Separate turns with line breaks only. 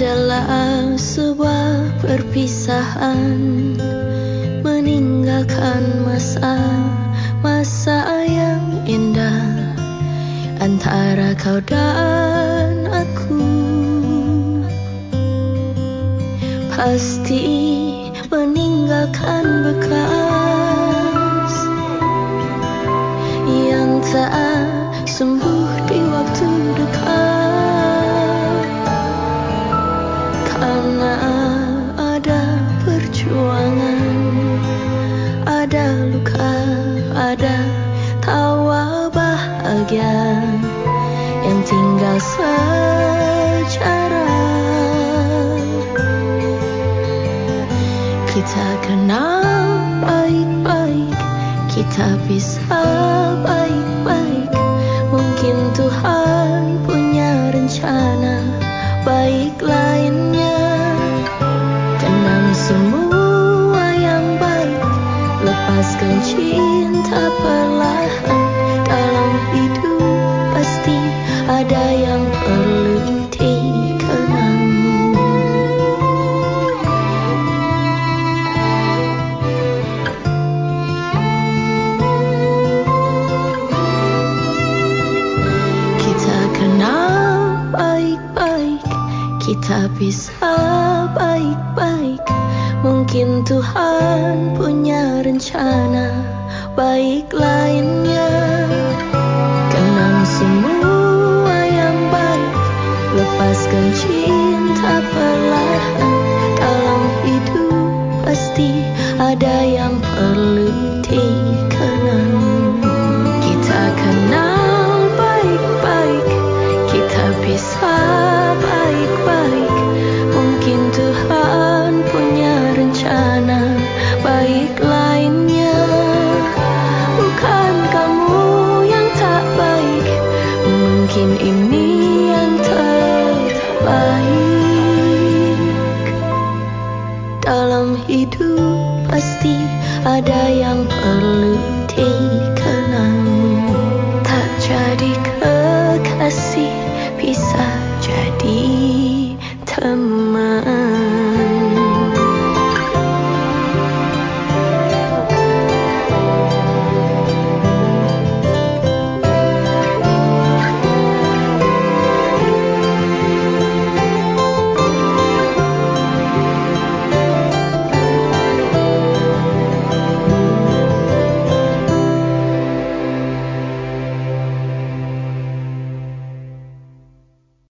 Tanpa sebuah perpisahan. Meninggalkan masa-masa yang indah. Antara kau dan aku. Pasti meninggalkan bekas bahagia Yang tinggal sejarah. Kita kenal baik-baik Kita bisa baik-baik Kita bisa baik-baik. Mungkin Tuhan punya rencana. Baik lainnya ada yang perlu